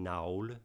navle